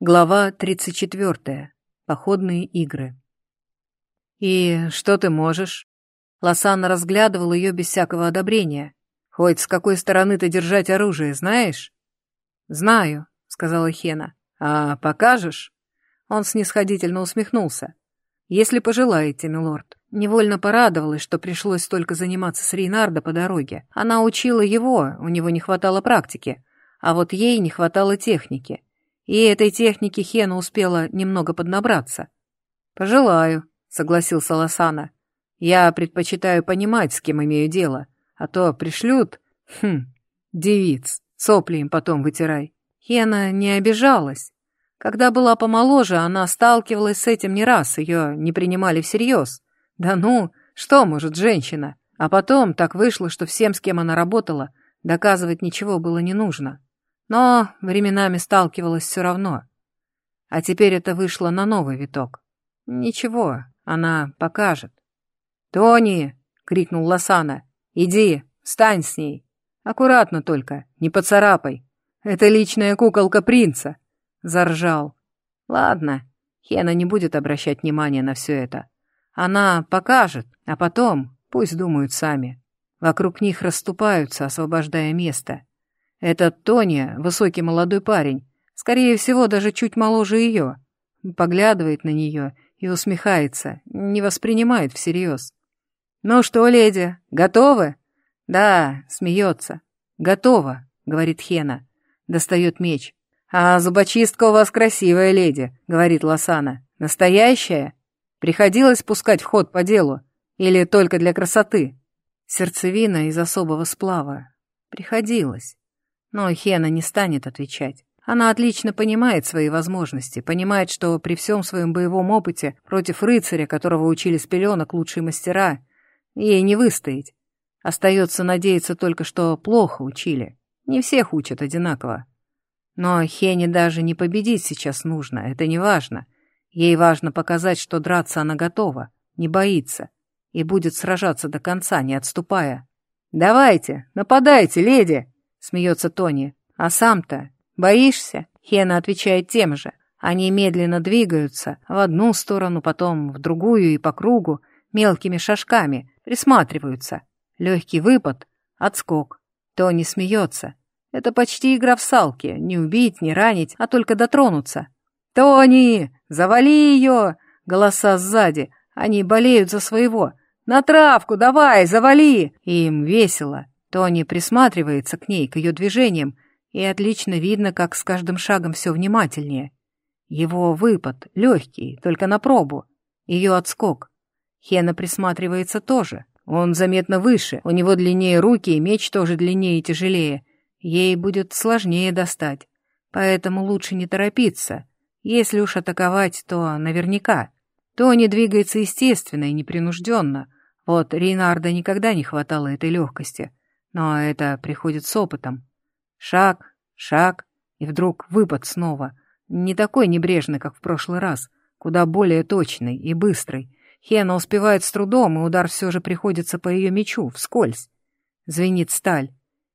Глава 34. Походные игры. «И что ты можешь?» Лосанна разглядывал ее без всякого одобрения. «Хоть с какой стороны ты держать оружие, знаешь?» «Знаю», — сказала Хена. «А покажешь?» Он снисходительно усмехнулся. «Если пожелаете, милорд». Невольно порадовалась, что пришлось только заниматься с Рейнардо по дороге. Она учила его, у него не хватало практики, а вот ей не хватало техники — и этой технике Хена успела немного поднабраться. «Пожелаю», — согласился Лосана. «Я предпочитаю понимать, с кем имею дело, а то пришлют, хм, девиц, сопли им потом вытирай». Хена не обижалась. Когда была помоложе, она сталкивалась с этим не раз, ее не принимали всерьез. Да ну, что может женщина? А потом так вышло, что всем, с кем она работала, доказывать ничего было не нужно. Но временами сталкивалась все равно. А теперь это вышло на новый виток. Ничего, она покажет. «Тони!» — крикнул Лосана. «Иди, встань с ней. Аккуратно только, не поцарапай. Это личная куколка принца!» — заржал. «Ладно, Хена не будет обращать внимания на все это. Она покажет, а потом пусть думают сами. Вокруг них расступаются, освобождая место. Этот Тони, высокий молодой парень, скорее всего, даже чуть моложе ее, поглядывает на нее и усмехается, не воспринимает всерьез. «Ну что, леди, готовы?» «Да», — смеется. «Готово», — говорит Хена. Достает меч. «А зубочистка у вас красивая, леди», — говорит Лосана. «Настоящая? Приходилось пускать в ход по делу? Или только для красоты?» Сердцевина из особого сплава. Приходилось. Но Хена не станет отвечать. Она отлично понимает свои возможности, понимает, что при всем своем боевом опыте против рыцаря, которого учили с пеленок лучшие мастера, ей не выстоять. Остается надеяться только, что плохо учили. Не всех учат одинаково. Но Хене даже не победить сейчас нужно, это не важно. Ей важно показать, что драться она готова, не боится, и будет сражаться до конца, не отступая. «Давайте, нападайте, леди!» — смеется Тони. «А сам-то боишься?» Хена отвечает тем же. Они медленно двигаются в одну сторону, потом в другую и по кругу, мелкими шажками, присматриваются. Легкий выпад, отскок. Тони смеется. Это почти игра в салки. Не убить, не ранить, а только дотронуться. «Тони! Завали ее!» Голоса сзади. Они болеют за своего. «На травку давай, завали!» Им весело. Тони присматривается к ней, к ее движениям, и отлично видно, как с каждым шагом все внимательнее. Его выпад легкий, только на пробу. Ее отскок. Хена присматривается тоже. Он заметно выше, у него длиннее руки, и меч тоже длиннее и тяжелее. Ей будет сложнее достать. Поэтому лучше не торопиться. Если уж атаковать, то наверняка. Тони двигается естественно и непринужденно. Вот Рейнарда никогда не хватало этой легкости. Но это приходит с опытом. Шаг, шаг, и вдруг выпад снова. Не такой небрежный, как в прошлый раз, куда более точный и быстрый. Хена успевает с трудом, и удар все же приходится по ее мечу, вскользь. Звенит сталь.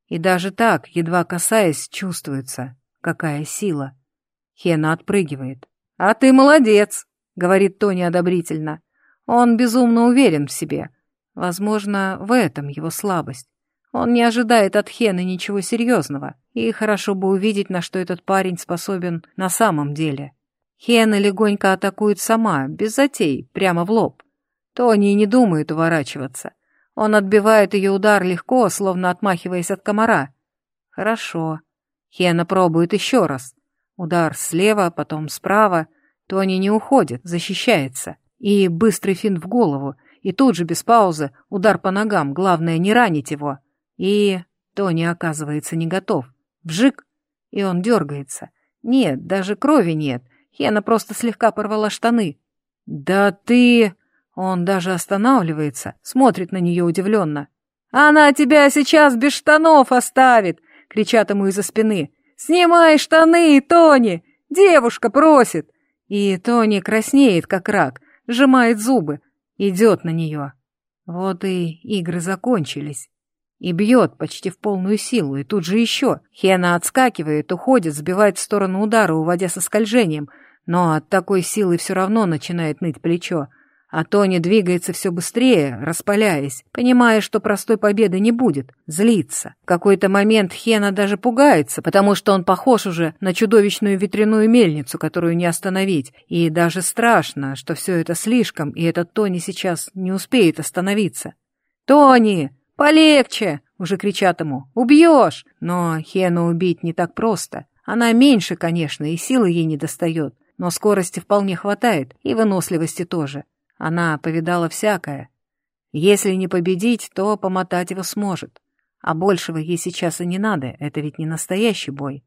И даже так, едва касаясь, чувствуется, какая сила. Хена отпрыгивает. «А ты молодец!» — говорит Тони одобрительно. Он безумно уверен в себе. Возможно, в этом его слабость. Он не ожидает от Хены ничего серьезного, и хорошо бы увидеть, на что этот парень способен на самом деле. Хена легонько атакует сама, без затей, прямо в лоб. Тони не думает уворачиваться. Он отбивает ее удар легко, словно отмахиваясь от комара. Хорошо. Хена пробует еще раз. Удар слева, потом справа. Тони не уходит, защищается. И быстрый финт в голову, и тут же без паузы удар по ногам, главное не ранить его. И Тони оказывается не готов. Вжик, и он дергается. Нет, даже крови нет. Хена просто слегка порвала штаны. «Да ты...» Он даже останавливается, смотрит на нее удивленно. «Она тебя сейчас без штанов оставит!» — кричат ему из-за спины. «Снимай штаны, Тони! Девушка просит!» И Тони краснеет, как рак, сжимает зубы, идет на нее. Вот и игры закончились. И бьет почти в полную силу, и тут же еще. Хена отскакивает, уходит, сбивает в сторону удара, уводя со скольжением, но от такой силы все равно начинает ныть плечо. А Тони двигается все быстрее, распаляясь, понимая, что простой победы не будет, злится. В какой-то момент Хена даже пугается, потому что он похож уже на чудовищную ветряную мельницу, которую не остановить. И даже страшно, что все это слишком, и этот Тони сейчас не успеет остановиться. «Тони, полегче!» — уже кричат ему. «Убьешь!» Но Хену убить не так просто. Она меньше, конечно, и силы ей не достает, но скорости вполне хватает, и выносливости тоже. Она повидала всякое. Если не победить, то помотать его сможет. А большего ей сейчас и не надо, это ведь не настоящий бой.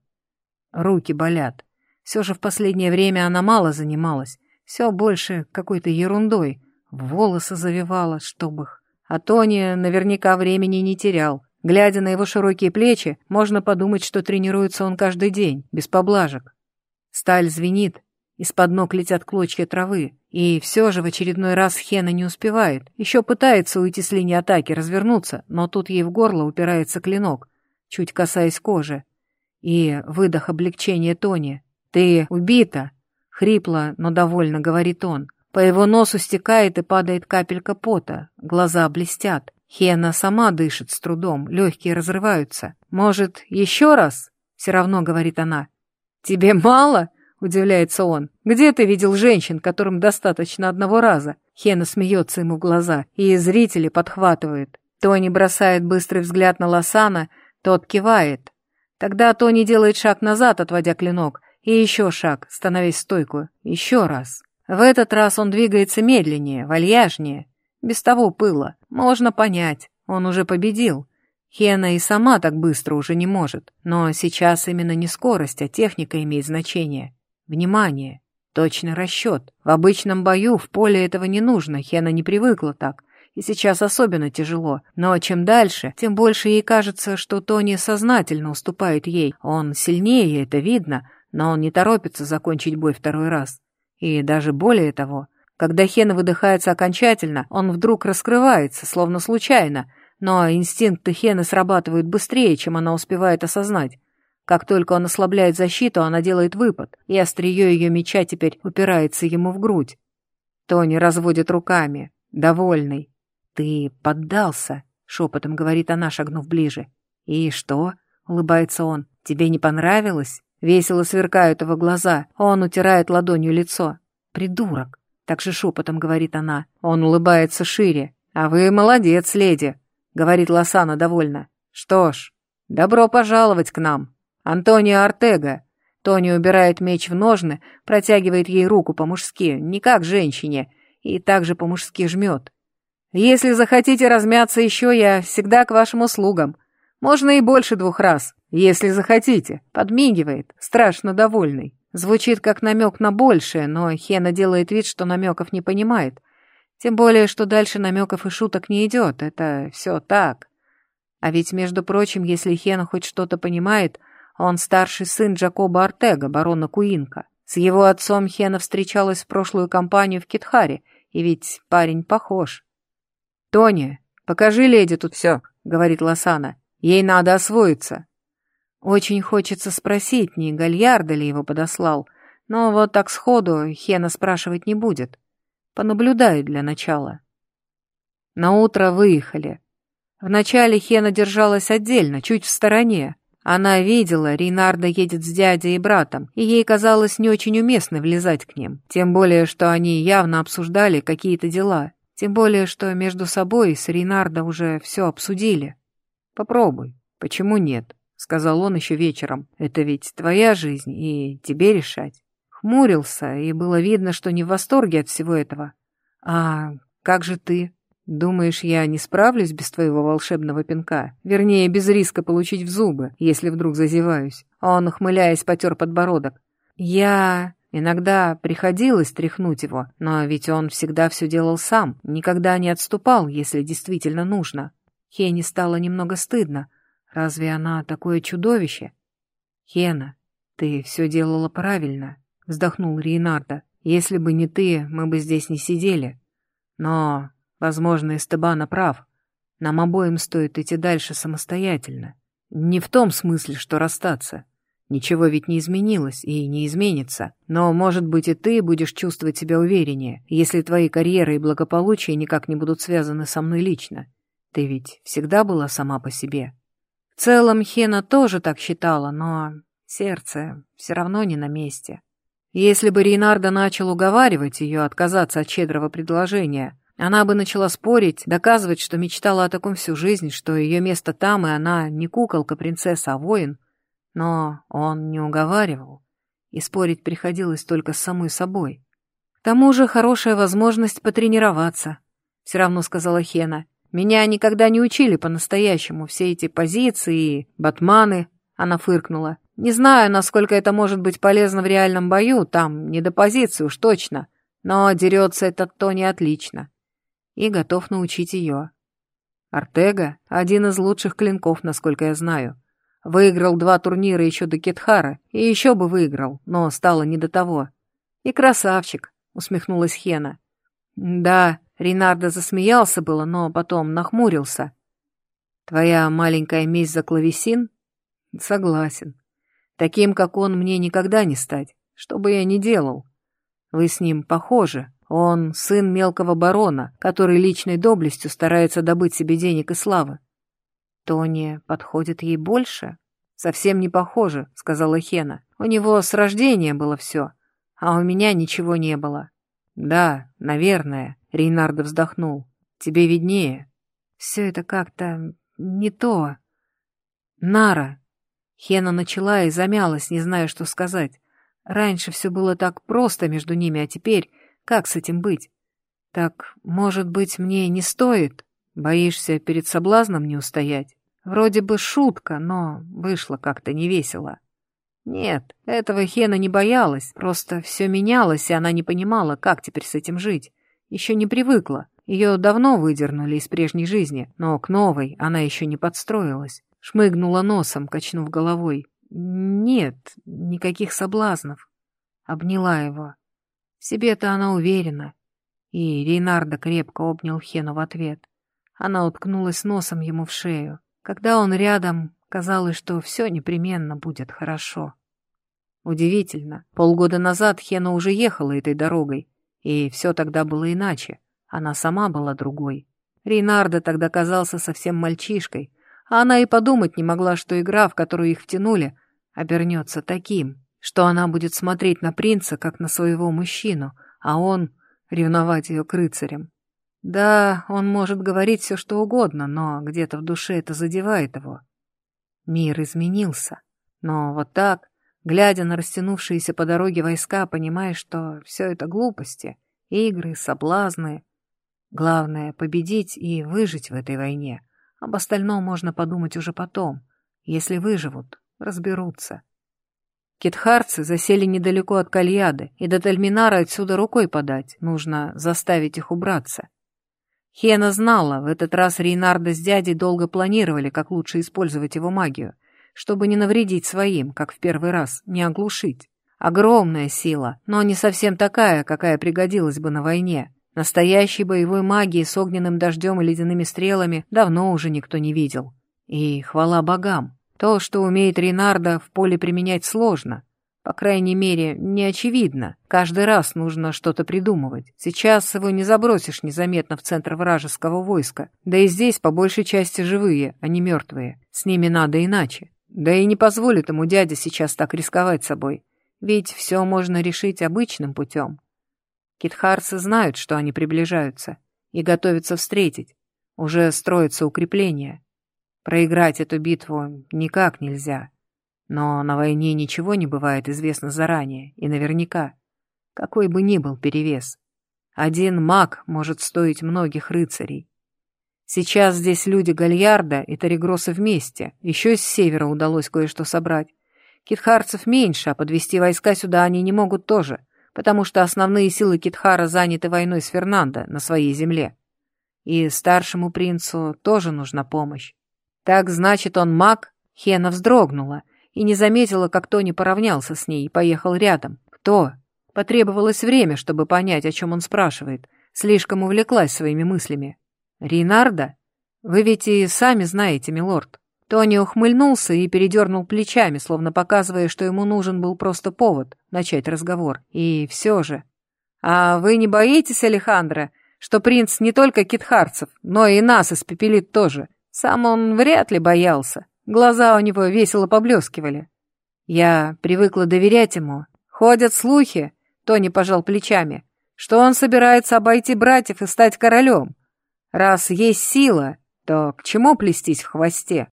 Руки болят. Все же в последнее время она мало занималась. Все больше какой-то ерундой. Волосы завивала, чтоб их. А Тони наверняка времени не терял. Глядя на его широкие плечи, можно подумать, что тренируется он каждый день, без поблажек. Сталь звенит, из-под ног летят клочья травы, и все же в очередной раз Хена не успевает. Еще пытается уйти с линии атаки, развернуться, но тут ей в горло упирается клинок, чуть касаясь кожи. И выдох облегчения Тони. «Ты убита!» — хрипло, но довольно говорит он. По его носу стекает и падает капелька пота, глаза блестят. Хена сама дышит с трудом, легкие разрываются. «Может, еще раз?» — все равно говорит она. «Тебе мало?» — удивляется он. «Где ты видел женщин, которым достаточно одного раза?» Хена смеется ему в глаза, и зрители подхватывают. Тони бросает быстрый взгляд на Лосана, тот кивает. Тогда Тони делает шаг назад, отводя клинок, и еще шаг, становясь стойкую. Еще раз. В этот раз он двигается медленнее, вальяжнее. Без того пыла. Можно понять, он уже победил. Хена и сама так быстро уже не может. Но сейчас именно не скорость, а техника имеет значение. Внимание! Точный расчет. В обычном бою в поле этого не нужно, Хена не привыкла так. И сейчас особенно тяжело. Но чем дальше, тем больше ей кажется, что Тони сознательно уступает ей. Он сильнее, это видно, но он не торопится закончить бой второй раз. И даже более того, когда Хена выдыхается окончательно, он вдруг раскрывается, словно случайно, но инстинкты Хены срабатывают быстрее, чем она успевает осознать. Как только он ослабляет защиту, она делает выпад, и острие ее меча теперь упирается ему в грудь. Тони разводит руками, довольный. «Ты поддался», — шепотом говорит она, шагнув ближе. «И что?» — улыбается он. «Тебе не понравилось?» Весело сверкают его глаза, он утирает ладонью лицо. «Придурок!» — так же шепотом говорит она. Он улыбается шире. «А вы молодец, леди!» — говорит Лосана довольно. «Что ж, добро пожаловать к нам!» «Антонио Артега!» Тони убирает меч в ножны, протягивает ей руку по-мужски, не как женщине, и также по-мужски жмет. «Если захотите размяться еще, я всегда к вашим услугам. Можно и больше двух раз, если захотите». Подмигивает, страшно довольный. Звучит как намек на большее, но Хена делает вид, что намеков не понимает. Тем более, что дальше намеков и шуток не идет, это все так. А ведь, между прочим, если Хена хоть что-то понимает, он старший сын Джакоба Артега, барона Куинка. С его отцом Хена встречалась в прошлую кампанию в Китхаре, и ведь парень похож. «Тони, покажи леди тут все», — говорит Лосана. «Ей надо освоиться». Очень хочется спросить, не Гальярда ли его подослал, но вот так сходу Хена спрашивать не будет. Понаблюдает для начала. На утро выехали. Вначале Хена держалась отдельно, чуть в стороне, она видела, Рейнарда едет с дядей и братом, и ей казалось не очень уместно влезать к ним, тем более, что они явно обсуждали какие-то дела, тем более, что между собой с Рейнардо уже все обсудили. «Попробуй. Почему нет?» — сказал он еще вечером. «Это ведь твоя жизнь, и тебе решать». Хмурился, и было видно, что не в восторге от всего этого. «А как же ты?» «Думаешь, я не справлюсь без твоего волшебного пинка? Вернее, без риска получить в зубы, если вдруг зазеваюсь?» Он, ухмыляясь, потер подбородок. «Я...» Иногда приходилось тряхнуть его, но ведь он всегда все делал сам, никогда не отступал, если действительно нужно. Хене стало немного стыдно. Разве она такое чудовище? «Хена, ты все делала правильно», — вздохнул Рейнарда. «Если бы не ты, мы бы здесь не сидели. Но Возможно, Эстебана прав. Нам обоим стоит идти дальше самостоятельно. Не в том смысле, что расстаться. Ничего ведь не изменилось и не изменится. Но, может быть, и ты будешь чувствовать себя увереннее, если твои карьеры и благополучие никак не будут связаны со мной лично. Ты ведь всегда была сама по себе. В целом, Хена тоже так считала, но сердце все равно не на месте. Если бы Рейнарда начал уговаривать ее отказаться от щедрого предложения, она бы начала спорить, доказывать, что мечтала о таком всю жизнь, что ее место там, и она не куколка-принцесса, а воин. Но он не уговаривал, и спорить приходилось только с самой собой. К тому же хорошая возможность потренироваться, все равно сказала Хена. Меня никогда не учили по-настоящему, все эти позиции и батманы, она фыркнула. Не знаю, насколько это может быть полезно в реальном бою, там не до позиции уж точно, но дерется этот Тони отлично. И готов научить ее. Артега — один из лучших клинков, насколько я знаю. Выиграл два турнира еще до Кетхара, и еще бы выиграл, но стало не до того. И красавчик, усмехнулась Хена. Да, Ренардо засмеялся было, но потом нахмурился. Твоя маленькая месть за клавесин? Согласен. Таким, как он, мне никогда не стать, что бы я ни делал. Вы с ним похожи. Он сын мелкого барона, который личной доблестью старается добыть себе денег и славы. Тони подходит ей больше? Совсем не похоже, сказала Хена. У него с рождения было все, а у меня ничего не было. Да, наверное, Рейнардо вздохнул. Тебе виднее. Все это как-то не то. Нара, Хена начала и замялась, не зная, что сказать. Раньше все было так просто между ними, а теперь как с этим быть? Так, может быть, мне не стоит? Боишься перед соблазном не устоять? Вроде бы шутка, но вышло как-то невесело. Нет, этого Хена не боялась, просто все менялось, и она не понимала, как теперь с этим жить. Еще не привыкла. Ее давно выдернули из прежней жизни, но к новой она еще не подстроилась. Шмыгнула носом, качнув головой. Нет, никаких соблазнов. Обняла его. В себе-то она уверена. И Рейнардо крепко обнял Хену в ответ. Она уткнулась носом ему в шею. Когда он рядом, казалось, что все непременно будет хорошо. Удивительно, полгода назад Хена уже ехала этой дорогой, и все тогда было иначе. Она сама была другой. Рейнардо тогда казался совсем мальчишкой, а она и подумать не могла, что игра, в которую их втянули, обернется таким, что она будет смотреть на принца, как на своего мужчину, а он ревновать ее к рыцарям. Да, он может говорить все, что угодно, но где-то в душе это задевает его. Мир изменился. Но вот так, глядя на растянувшиеся по дороге войска, понимаешь, что все это глупости, игры, соблазны. Главное — победить и выжить в этой войне. Об остальном можно подумать уже потом. Если выживут, разберутся. Китхарцы засели недалеко от Кальяды, и до Тальминара отсюда рукой подать, нужно заставить их убраться. Хена знала, в этот раз Рейнарда с дядей долго планировали, как лучше использовать его магию, чтобы не навредить своим, как в первый раз, не оглушить. Огромная сила, но не совсем такая, какая пригодилась бы на войне. Настоящей боевой магии с огненным дождем и ледяными стрелами давно уже никто не видел. И хвала богам. То, что умеет Ренардо, в поле применять сложно. По крайней мере, не очевидно. Каждый раз нужно что-то придумывать. Сейчас его не забросишь незаметно в центр вражеского войска. Да и здесь по большей части живые, а не мертвые. С ними надо иначе. Да и не позволит ему дядя сейчас так рисковать собой. Ведь все можно решить обычным путем. Китхарцы знают, что они приближаются, и готовятся встретить. Уже строятся укрепления. Проиграть эту битву никак нельзя. Но на войне ничего не бывает известно заранее и наверняка. Какой бы ни был перевес. Один маг может стоить многих рыцарей. Сейчас здесь люди Гальярда и Таригроса вместе. Еще с севера удалось кое-что собрать. Китхарцев меньше, а подвести войска сюда они не могут тоже потому что основные силы Китхара заняты войной с Фернандо на своей земле. И старшему принцу тоже нужна помощь. Так значит, он маг? Хена вздрогнула и не заметила, как Тони поравнялся с ней и поехал рядом. Кто? Потребовалось время, чтобы понять, о чем он спрашивает. Слишком увлеклась своими мыслями. Рейнарда? Вы ведь и сами знаете, милорд. Тони ухмыльнулся и передернул плечами, словно показывая, что ему нужен был просто повод начать разговор. И все же... «А вы не боитесь, Алехандро, что принц не только китхарцев, но и нас испепелит тоже? Сам он вряд ли боялся. Глаза у него весело поблескивали. Я привыкла доверять ему. Ходят слухи, Тони пожал плечами, что он собирается обойти братьев и стать королем. Раз есть сила, то к чему плестись в хвосте?